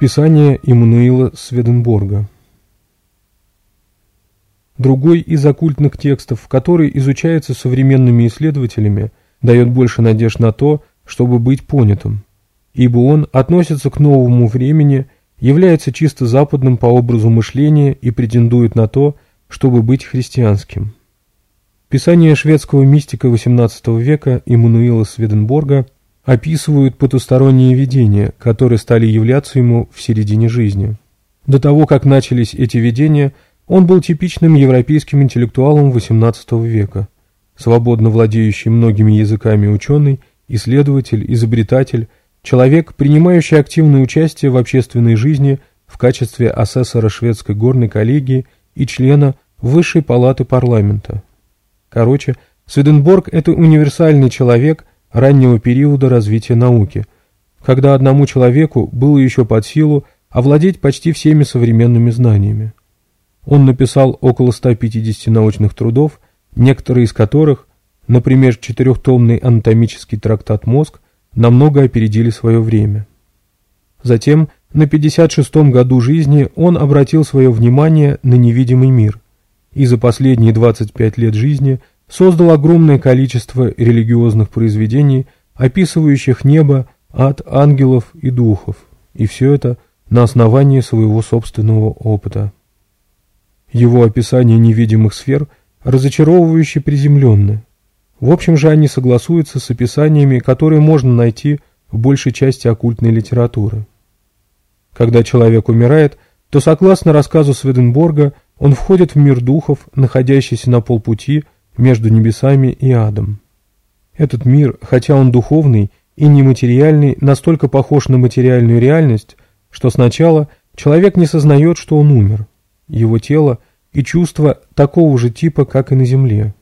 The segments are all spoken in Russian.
Писание Иммануила Сведенборга. Другой из оккультных текстов, который изучается современными исследователями, дает больше надежд на то, чтобы быть понятым, ибо он относится к новому времени, является чисто западным по образу мышления и претендует на то, чтобы быть христианским. Писание шведского мистика XVIII века Иммануила Сведенборга – описывают потусторонние видения, которые стали являться ему в середине жизни. До того, как начались эти видения, он был типичным европейским интеллектуалом XVIII века, свободно владеющий многими языками ученый, исследователь, изобретатель, человек, принимающий активное участие в общественной жизни в качестве асессора шведской горной коллегии и члена Высшей палаты парламента. Короче, Сведенборг – это универсальный человек – раннего периода развития науки, когда одному человеку было еще под силу овладеть почти всеми современными знаниями. Он написал около 150 научных трудов, некоторые из которых, например, четырехтомный анатомический трактат «Мозг», намного опередили свое время. Затем, на 56-м году жизни он обратил свое внимание на невидимый мир и за последние 25 лет жизни – создал огромное количество религиозных произведений, описывающих небо, ад ангелов и духов, и все это на основании своего собственного опыта. Его описание невидимых сфер разочаровывающе приземленное. В общем же они согласуются с описаниями, которые можно найти в большей части оккультной литературы. Когда человек умирает, то, согласно рассказу Сведенборга, он входит в мир духов, находящийся на полпути – между небесами и адом. Этот мир, хотя он духовный и нематериальный, настолько похож на материальную реальность, что сначала человек не сознает, что он умер. Его тело и чувства такого же типа, как и на земле.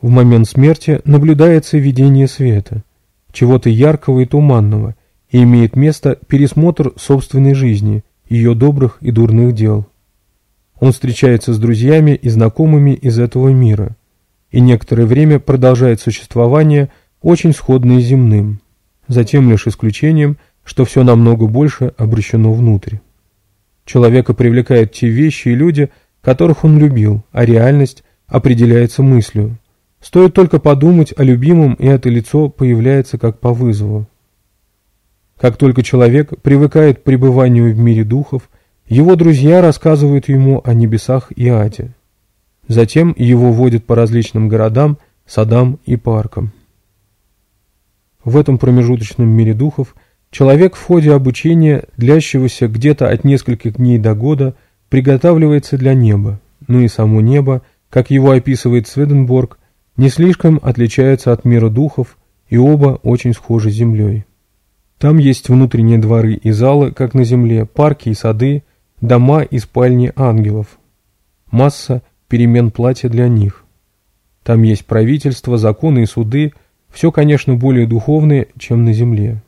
В момент смерти наблюдается видение света, чего-то яркого и туманного, и имеет место пересмотр собственной жизни, ее добрых и дурных дел. Он встречается с друзьями и знакомыми из этого мира – и некоторое время продолжает существование, очень сходное земным, затем лишь исключением, что все намного больше обращено внутрь. Человека привлекают те вещи и люди, которых он любил, а реальность определяется мыслью. Стоит только подумать о любимом, и это лицо появляется как по вызову. Как только человек привыкает к пребыванию в мире духов, его друзья рассказывают ему о небесах и аде. Затем его водят по различным городам, садам и паркам. В этом промежуточном мире духов человек в ходе обучения, длящегося где-то от нескольких дней до года, приготавливается для неба, но и само небо, как его описывает Сведенборг, не слишком отличается от мира духов, и оба очень схожи с землей. Там есть внутренние дворы и залы, как на земле, парки и сады, дома и спальни ангелов. Масса перемен платья для них. Там есть правительство, законы и суды, все, конечно, более духовное, чем на земле.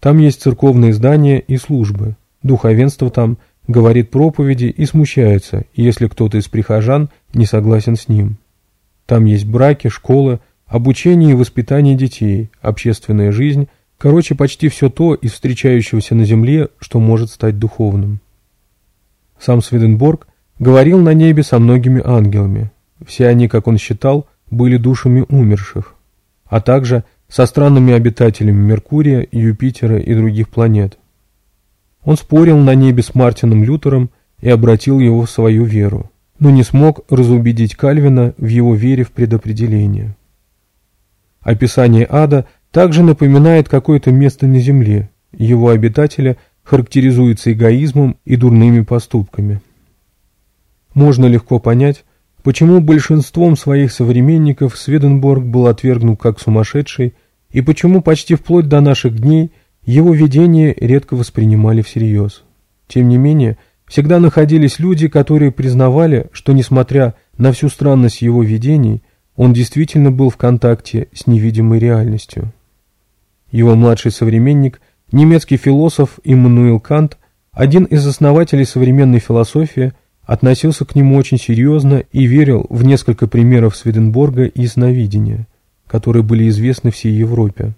Там есть церковные здания и службы. Духовенство там говорит проповеди и смущается, если кто-то из прихожан не согласен с ним. Там есть браки, школы, обучение и воспитание детей, общественная жизнь, короче, почти все то из встречающегося на земле, что может стать духовным. Сам Сведенборг говорил на небе со многими ангелами. Все они, как он считал, были душами умерших, а также со странными обитателями Меркурия, Юпитера и других планет. Он спорил на небе с Мартином Лютером и обратил его в свою веру, но не смог разубедить Кальвина в его вере в предопределение. Описание ада также напоминает какое-то место на Земле, его обитателя характеризуются эгоизмом и дурными поступками можно легко понять, почему большинством своих современников Сведенборг был отвергнут как сумасшедший и почему почти вплоть до наших дней его видения редко воспринимали всерьез. Тем не менее, всегда находились люди, которые признавали, что, несмотря на всю странность его видений, он действительно был в контакте с невидимой реальностью. Его младший современник, немецкий философ Иммануил Кант, один из основателей современной философии – относился к нему очень серьезно и верил в несколько примеров Сведенборга и сновидения, которые были известны всей Европе.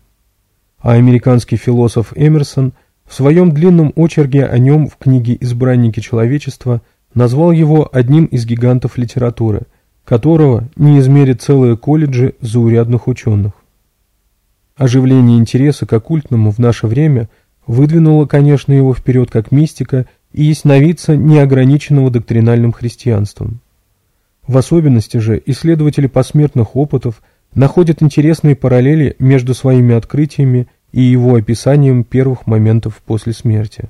А американский философ Эмерсон в своем длинном очерке о нем в книге «Избранники человечества» назвал его одним из гигантов литературы, которого не измерят целые колледжи заурядных ученых. Оживление интереса к оккультному в наше время выдвинуло, конечно, его вперед как мистика – и ясновидца, не ограниченного доктринальным христианством. В особенности же исследователи посмертных опытов находят интересные параллели между своими открытиями и его описанием первых моментов после смерти.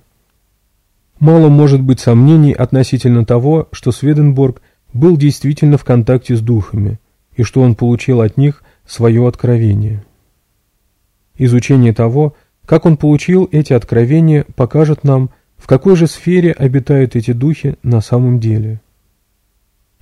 Мало может быть сомнений относительно того, что Сведенборг был действительно в контакте с духами, и что он получил от них свое откровение. Изучение того, как он получил эти откровения, покажет нам – в какой же сфере обитают эти духи на самом деле?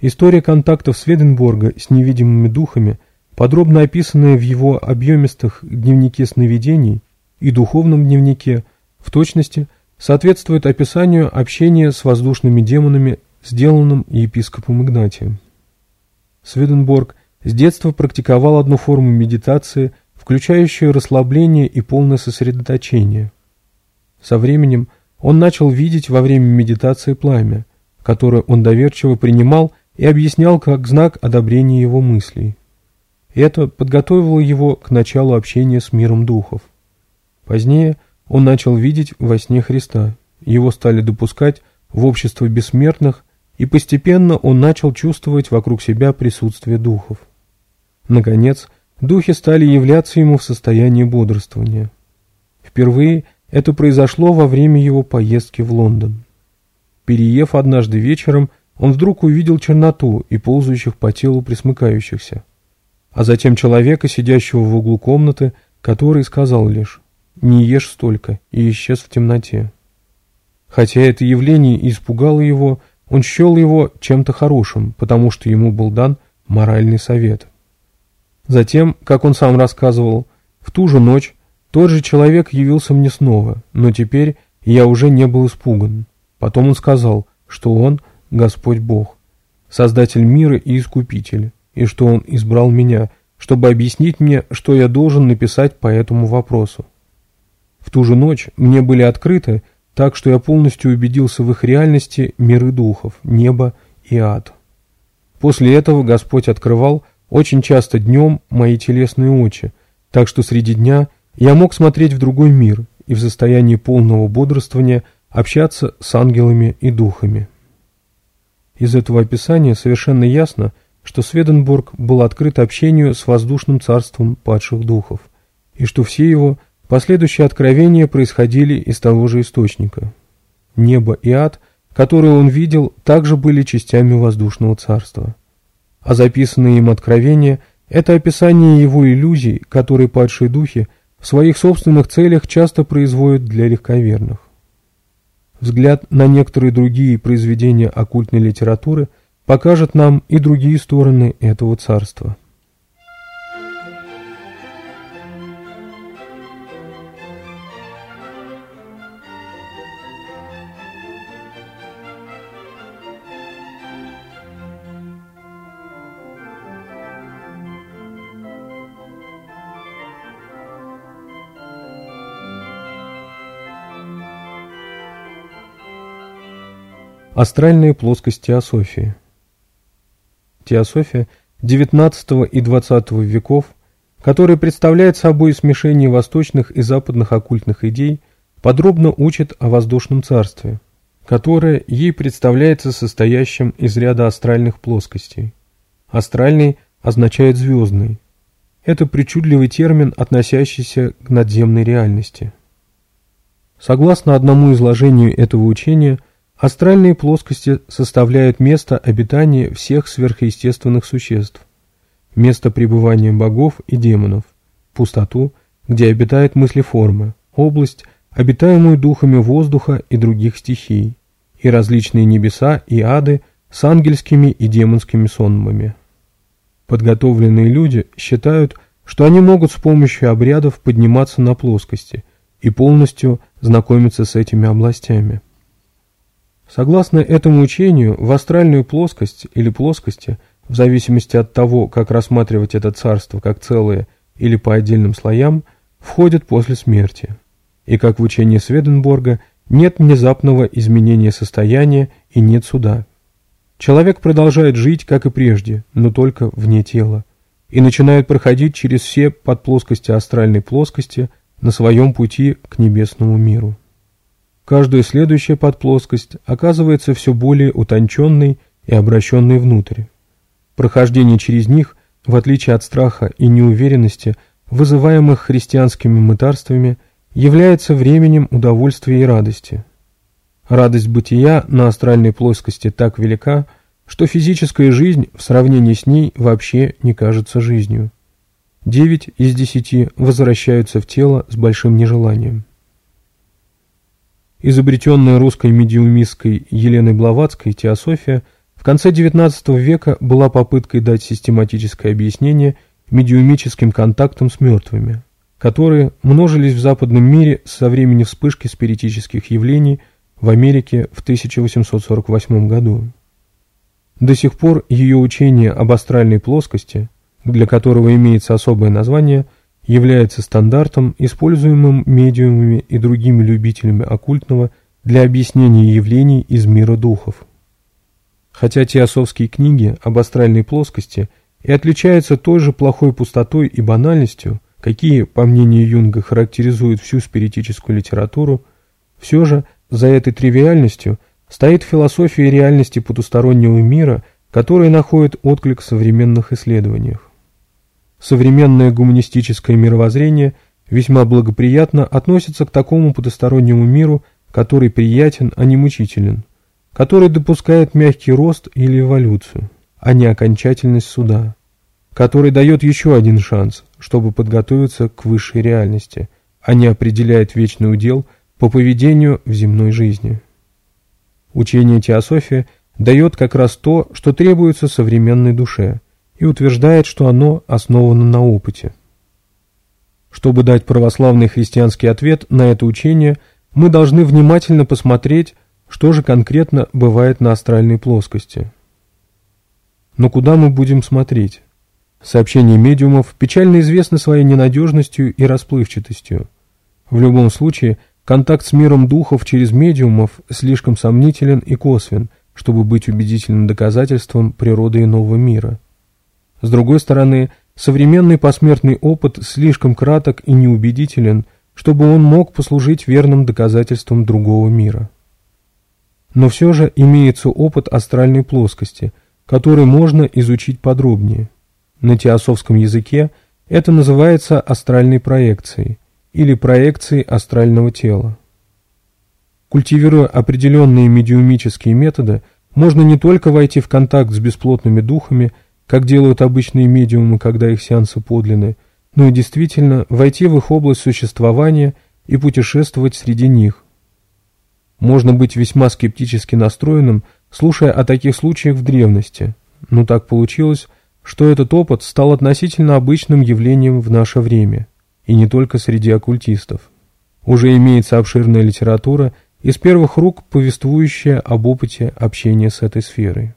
История контактов Сведенборга с невидимыми духами, подробно описанная в его объемистых дневнике сновидений и духовном дневнике, в точности соответствует описанию общения с воздушными демонами, сделанным епископом Игнатием. Сведенборг с детства практиковал одну форму медитации, включающую расслабление и полное сосредоточение. Со временем – он начал видеть во время медитации пламя, которое он доверчиво принимал и объяснял как знак одобрения его мыслей. Это подготовило его к началу общения с миром духов. Позднее он начал видеть во сне Христа, его стали допускать в общество бессмертных, и постепенно он начал чувствовать вокруг себя присутствие духов. Наконец, духи стали являться ему в состоянии бодрствования. Впервые это произошло во время его поездки в Лондон. Переев однажды вечером, он вдруг увидел черноту и ползающих по телу присмыкающихся. А затем человека, сидящего в углу комнаты, который сказал лишь «Не ешь столько» и исчез в темноте. Хотя это явление испугало его, он счел его чем-то хорошим, потому что ему был дан моральный совет. Затем, как он сам рассказывал, в ту же ночь тот же человек явился мне снова, но теперь я уже не был испуган. Потом он сказал, что он – Господь Бог, Создатель мира и Искупитель, и что он избрал меня, чтобы объяснить мне, что я должен написать по этому вопросу. В ту же ночь мне были открыты, так что я полностью убедился в их реальности миры духов, небо и ад. После этого Господь открывал очень часто днем мои телесные очи, так что среди дня – я мог смотреть в другой мир и в состоянии полного бодрствования общаться с ангелами и духами. Из этого описания совершенно ясно, что Сведенбург был открыт общению с воздушным царством падших духов, и что все его последующие откровения происходили из того же источника. Небо и ад, которые он видел, также были частями воздушного царства. А записанные им откровения – это описание его иллюзий, которые падшие духи – в своих собственных целях часто производят для легковерных. Взгляд на некоторые другие произведения оккультной литературы покажет нам и другие стороны этого царства. Астральные плоскости теософии. Теософия XIX и XX веков, которая представляет собой смешение восточных и западных оккультных идей, подробно учит о воздушном царстве, которое ей представляется состоящим из ряда астральных плоскостей. Астральный означает «звездный». Это причудливый термин, относящийся к надземной реальности. Согласно одному изложению этого учения – Астральные плоскости составляют место обитания всех сверхъестественных существ, место пребывания богов и демонов, пустоту, где обитают мыслеформы, область, обитаемую духами воздуха и других стихий, и различные небеса и ады с ангельскими и демонскими сонмами. Подготовленные люди считают, что они могут с помощью обрядов подниматься на плоскости и полностью знакомиться с этими областями. Согласно этому учению, в астральную плоскость или плоскости, в зависимости от того, как рассматривать это царство как целое или по отдельным слоям, входят после смерти. И как в учении Сведенборга, нет внезапного изменения состояния и нет суда. Человек продолжает жить, как и прежде, но только вне тела, и начинает проходить через все подплоскости астральной плоскости на своем пути к небесному миру. Каждая следующая подплоскость оказывается все более утонченной и обращенной внутрь. Прохождение через них, в отличие от страха и неуверенности, вызываемых христианскими мытарствами, является временем удовольствия и радости. Радость бытия на астральной плоскости так велика, что физическая жизнь в сравнении с ней вообще не кажется жизнью. Девять из десяти возвращаются в тело с большим нежеланием изобретенная русской медиумисткой Еленой Блаватской теософия, в конце XIX века была попыткой дать систематическое объяснение медиумическим контактам с мертвыми, которые множились в западном мире со времени вспышки спиритических явлений в Америке в 1848 году. До сих пор ее учение об астральной плоскости, для которого имеется особое название – является стандартом, используемым медиумами и другими любителями оккультного для объяснения явлений из мира духов. Хотя теософские книги об астральной плоскости и отличаются той же плохой пустотой и банальностью, какие, по мнению Юнга, характеризуют всю спиритическую литературу, все же за этой тривиальностью стоит философия реальности потустороннего мира, которая находит отклик в современных исследованиях современное гуманистическое мировоззрение весьма благоприятно относится к такому потустороннему миру, который приятен, а не мучителен, который допускает мягкий рост или эволюцию, а не окончательность суда, который дает еще один шанс, чтобы подготовиться к высшей реальности, а не определяет вечный удел по поведению в земной жизни. Учение теософия дает как раз то, что требуется современной душе, и утверждает, что оно основано на опыте. Чтобы дать православный христианский ответ на это учение, мы должны внимательно посмотреть, что же конкретно бывает на астральной плоскости. Но куда мы будем смотреть? Сообщения медиумов печально известны своей ненадежностью и расплывчатостью. В любом случае, контакт с миром духов через медиумов слишком сомнителен и косвен, чтобы быть убедительным доказательством природы иного мира. С другой стороны, современный посмертный опыт слишком краток и неубедителен, чтобы он мог послужить верным доказательством другого мира. Но все же имеется опыт астральной плоскости, который можно изучить подробнее. На теософском языке это называется астральной проекцией или проекцией астрального тела. Культивируя определенные медиумические методы, можно не только войти в контакт с бесплотными духами – как делают обычные медиумы, когда их сеансы подлинны, но и действительно войти в их область существования и путешествовать среди них. Можно быть весьма скептически настроенным, слушая о таких случаях в древности, но так получилось, что этот опыт стал относительно обычным явлением в наше время, и не только среди оккультистов. Уже имеется обширная литература, из первых рук повествующая об опыте общения с этой сферой.